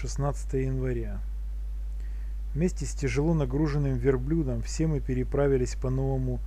16 января. Вместе с тяжело нагруженным верблюдом все мы переправились по новому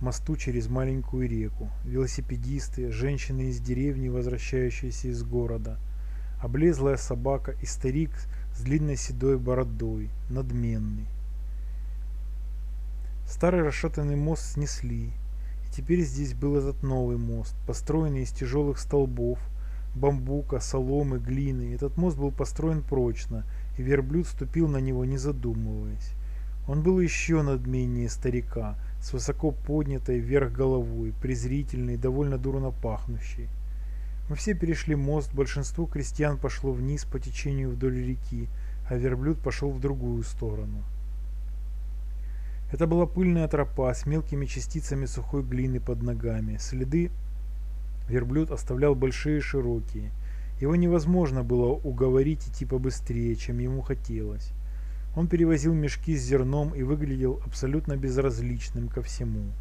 мосту через маленькую реку. Велосипедисты, женщины из деревни, возвращающиеся из города, облезлая собака и старик с длинной седой бородой, надменный. Старый расшатанный мост снесли, и теперь здесь был этот новый мост, построенный из тяжелых столбов, бамбука, соломы, глины. Этот мост был построен прочно, и верблюд ступил на него, не задумываясь. Он был еще надменнее старика, с высоко поднятой вверх головой, презрительный, довольно дурно пахнущий. Мы все перешли мост, большинство крестьян пошло вниз по течению вдоль реки, а верблюд пошел в другую сторону. Это была пыльная тропа с мелкими частицами сухой глины под ногами. Следы верблюд оставлял большие широкие. Его невозможно было уговорить идти побыстрее, чем ему хотелось. Он перевозил мешки с зерном и выглядел абсолютно безразличным ко всему.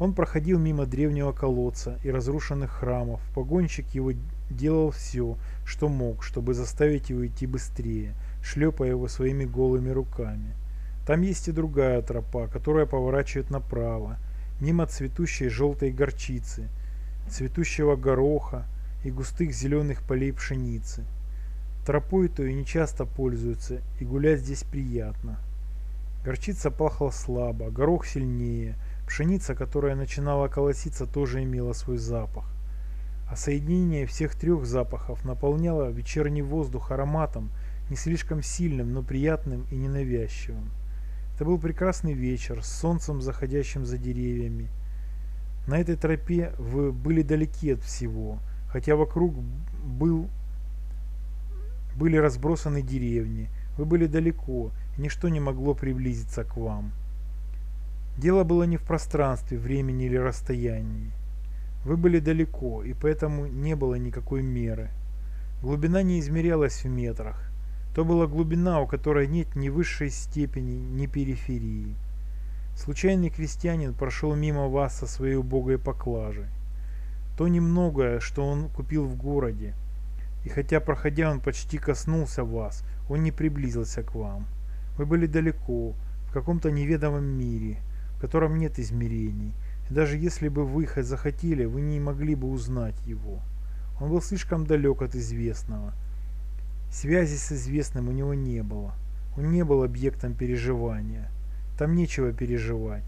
Он проходил мимо древнего колодца и разрушенных храмов. Погонщик его делал все, что мог, чтобы заставить его идти быстрее, шлепая его своими голыми руками. Там есть и другая тропа, которая поворачивает направо, мимо цветущей желтой горчицы, цветущего гороха и густых зеленых полей пшеницы. Тропой то и нечасто пользуются, и гулять здесь приятно. Горчица пахла слабо, горох сильнее, пшеница, которая начинала колоситься, тоже имела свой запах. А соединение всех трех запахов наполняло вечерний воздух ароматом, не слишком сильным, но приятным и ненавязчивым. Это был прекрасный вечер с солнцем, заходящим за деревьями. На этой тропе вы были далеки от всего, хотя вокруг был, были разбросаны деревни. Вы были далеко, ничто не могло приблизиться к вам. Дело было не в пространстве, времени или расстоянии. Вы были далеко, и поэтому не было никакой меры. Глубина не измерялась в метрах. То была глубина, у которой нет ни высшей степени, ни периферии. Случайный крестьянин прошел мимо вас со своей убогой поклажей. То немногое, что он купил в городе. И хотя, проходя, он почти коснулся вас, он не приблизился к вам. Вы были далеко, в каком-то неведомом мире, в котором нет измерений. И даже если бы вы захотели, вы не могли бы узнать его. Он был слишком далек от известного – Связи с известным у него не было. Он не был объектом переживания. Там нечего переживать.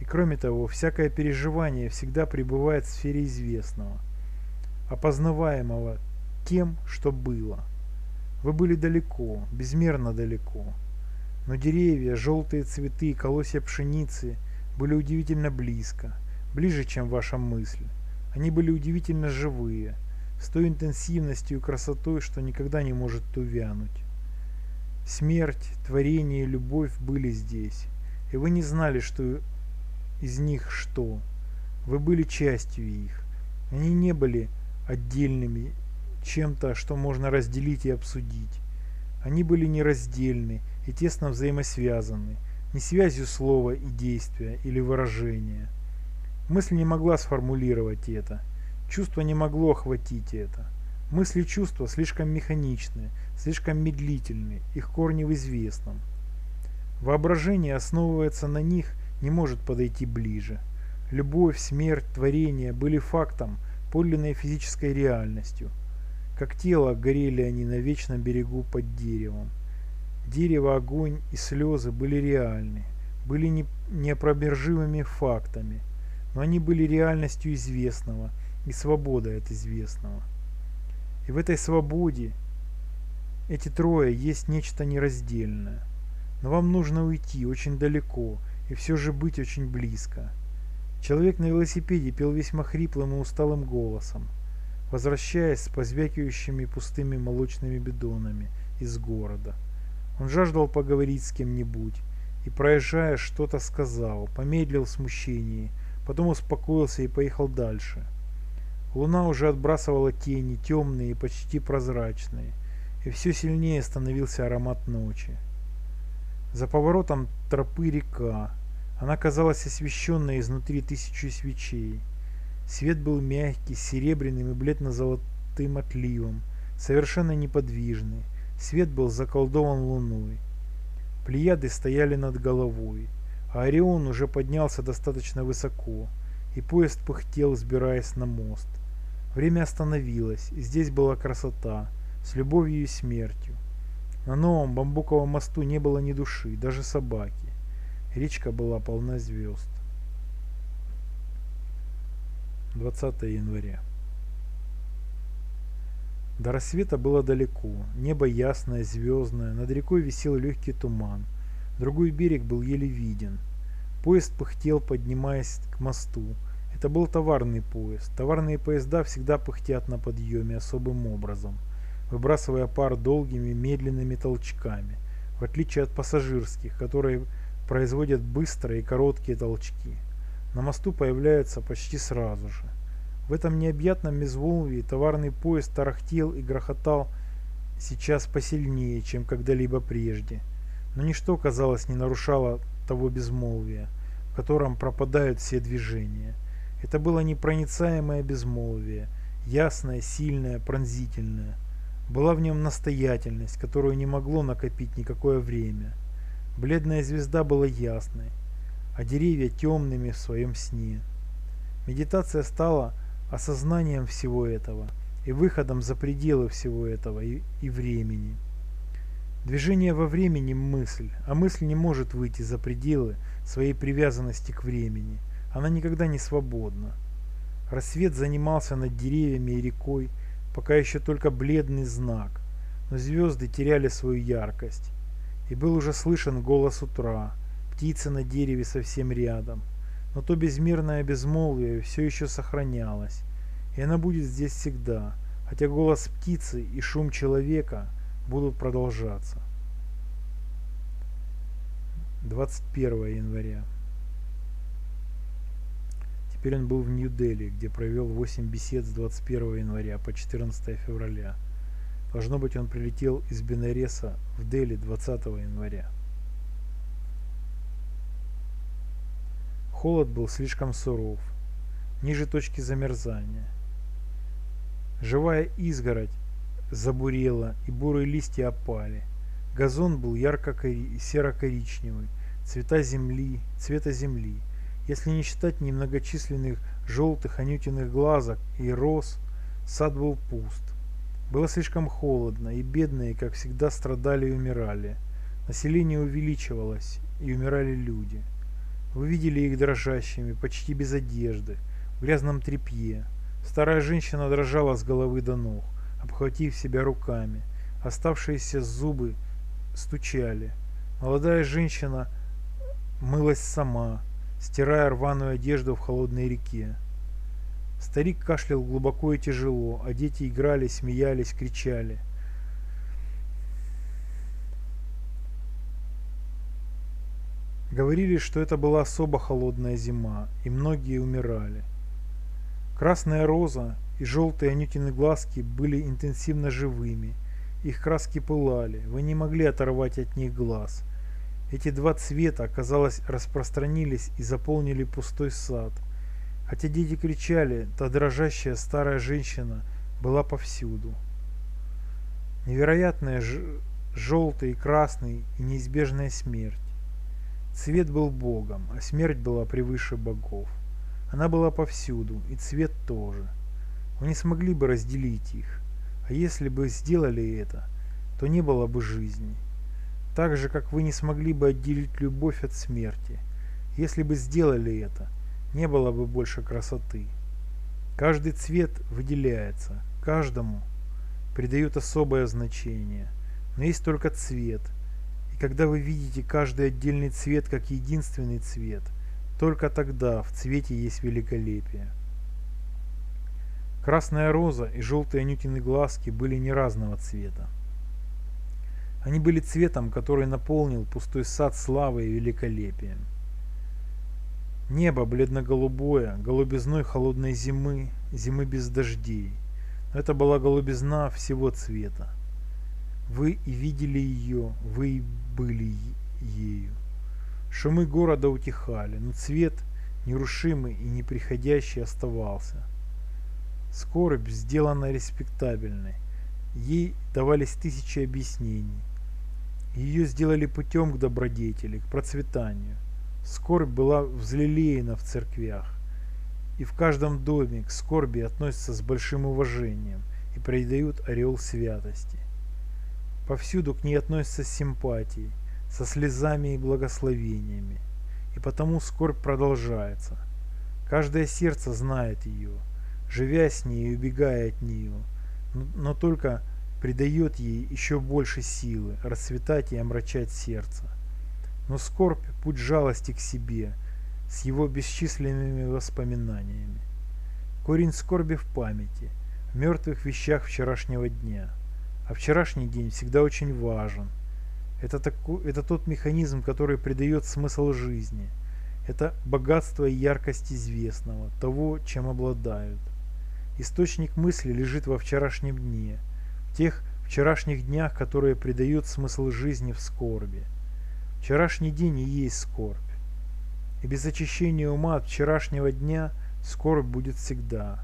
И кроме того, всякое переживание всегда пребывает в сфере известного, опознаваемого тем, что было. Вы были далеко, безмерно далеко. Но деревья, желтые цветы и колосья пшеницы были удивительно близко, ближе, чем ваша мысль. Они были удивительно живые, с той интенсивностью и красотой, что никогда не может увянуть. Смерть, творение и любовь были здесь, и вы не знали, что из них что. Вы были частью их. Они не были отдельными, чем-то, что можно разделить и обсудить. Они были нераздельны и тесно взаимосвязаны, не связью слова и действия или выражения. Мысль не могла сформулировать это – Чувство не могло охватить это. Мысли и чувства слишком механичны, слишком медлительны, их корни в известном. Воображение основывается на них, не может подойти ближе. Любовь, смерть, творение были фактом, подлинной физической реальностью. Как тело горели они на вечном берегу под деревом. Дерево, огонь и слезы были реальны, были не, неопробержимыми фактами, но они были реальностью известного – и свобода от известного. И в этой свободе эти трое есть нечто нераздельное. Но вам нужно уйти очень далеко и все же быть очень близко. Человек на велосипеде пел весьма хриплым и усталым голосом, возвращаясь с позвякивающими пустыми молочными бидонами из города. Он жаждал поговорить с кем-нибудь и, проезжая, что-то сказал, помедлил в смущении, потом успокоился и поехал дальше – Луна уже отбрасывала тени, темные и почти прозрачные, и все сильнее становился аромат ночи. За поворотом тропы река. Она казалась освещенной изнутри тысячу свечей. Свет был мягкий, серебряным и бледно-золотым отливом, совершенно неподвижный. Свет был заколдован луной. Плеяды стояли над головой, а Орион уже поднялся достаточно высоко, и поезд пыхтел, сбираясь на мост. Время остановилось, и здесь была красота, с любовью и смертью. На новом бамбуковом мосту не было ни души, даже собаки. Речка была полна звезд. 20 января. До рассвета было далеко, небо ясное, звездное, над рекой висел легкий туман, другой берег был еле виден. Поезд пыхтел, поднимаясь к мосту. Это был товарный поезд. Товарные поезда всегда пыхтят на подъеме особым образом, выбрасывая пар долгими медленными толчками, в отличие от пассажирских, которые производят быстрые и короткие толчки. На мосту появляются почти сразу же. В этом необъятном безмолвии товарный поезд тарахтел и грохотал сейчас посильнее, чем когда-либо прежде. Но ничто, казалось, не нарушало того безмолвия, в котором пропадают все движения. Это было непроницаемое безмолвие, ясное, сильное, пронзительное. Была в нем настоятельность, которую не могло накопить никакое время. Бледная звезда была ясной, а деревья темными в своем сне. Медитация стала осознанием всего этого и выходом за пределы всего этого и, и времени. Движение во времени – мысль, а мысль не может выйти за пределы своей привязанности к времени. Она никогда не свободна. Рассвет занимался над деревьями и рекой, пока еще только бледный знак, но звезды теряли свою яркость. И был уже слышен голос утра, птицы на дереве совсем рядом. Но то безмерное безмолвие все еще сохранялось, и она будет здесь всегда, хотя голос птицы и шум человека – будут продолжаться. 21 января. Теперь он был в Нью-Дели, где провел 8 бесед с 21 января по 14 февраля. Должно быть, он прилетел из Бенареса в Дели 20 января. Холод был слишком суров, ниже точки замерзания. Живая изгородь забурело, и бурые листья опали. Газон был ярко-серо-коричневый, цвета земли, цвета земли. Если не считать немногочисленных желтых анютиных глазок и роз, сад был пуст. Было слишком холодно, и бедные, как всегда, страдали и умирали. Население увеличивалось, и умирали люди. Вы видели их дрожащими, почти без одежды, в грязном тряпье. Старая женщина дрожала с головы до ног обхватив себя руками. Оставшиеся зубы стучали. Молодая женщина мылась сама, стирая рваную одежду в холодной реке. Старик кашлял глубоко и тяжело, а дети играли, смеялись, кричали. Говорили, что это была особо холодная зима, и многие умирали. Красная роза и желтые Анютины глазки были интенсивно живыми. Их краски пылали, вы не могли оторвать от них глаз. Эти два цвета, казалось, распространились и заполнили пустой сад. Хотя дети кричали, та дрожащая старая женщина была повсюду. Невероятная желтый и красный и неизбежная смерть. Цвет был Богом, а смерть была превыше богов. Она была повсюду, и цвет тоже. Вы не смогли бы разделить их. А если бы сделали это, то не было бы жизни. Так же, как вы не смогли бы отделить любовь от смерти. Если бы сделали это, не было бы больше красоты. Каждый цвет выделяется, каждому придают особое значение. Но есть только цвет. И когда вы видите каждый отдельный цвет как единственный цвет, только тогда в цвете есть великолепие. Красная роза и желтые Анютины глазки были не разного цвета. Они были цветом, который наполнил пустой сад славой и великолепием. Небо бледно-голубое, голубизной холодной зимы, зимы без дождей. Но это была голубизна всего цвета. Вы и видели ее, вы и были ею. Шумы города утихали, но цвет, нерушимый и неприходящий, оставался. Скорбь сделана респектабельной. Ей давались тысячи объяснений. Ее сделали путем к добродетели, к процветанию. Скорбь была взлелеяна в церквях. И в каждом доме к скорби относятся с большим уважением и придают ореол святости. Повсюду к ней относятся с симпатией, со слезами и благословениями. И потому скорбь продолжается. Каждое сердце знает ее, живя с ней и убегая от нее, но только придает ей еще больше силы расцветать и омрачать сердце. Но скорбь – путь жалости к себе, с его бесчисленными воспоминаниями. Корень скорби в памяти, в мертвых вещах вчерашнего дня. А вчерашний день всегда очень важен. Это, таку, это тот механизм, который придает смысл жизни. Это богатство и яркость известного, того, чем обладают. Источник мысли лежит во вчерашнем дне, тех вчерашних днях, которые придают смысл жизни в скорби. Вчерашний день и есть скорбь. И без очищения ума от вчерашнего дня скорбь будет всегда.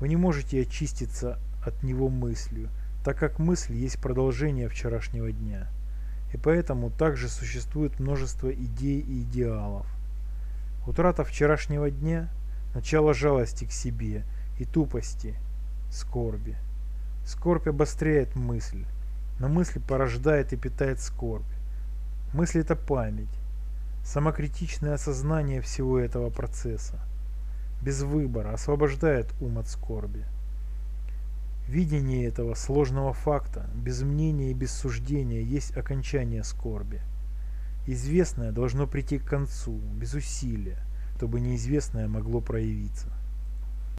Вы не можете очиститься от него мыслью, так как мысль есть продолжение вчерашнего дня. И поэтому также существует множество идей и идеалов. Утрата вчерашнего дня – начало жалости к себе – и тупости, скорби. Скорбь обостряет мысль, но мысль порождает и питает скорбь. Мысль – это память, самокритичное осознание всего этого процесса. Без выбора освобождает ум от скорби. Видение этого сложного факта, без мнения и без суждения, есть окончание скорби. Известное должно прийти к концу, без усилия, чтобы неизвестное могло проявиться.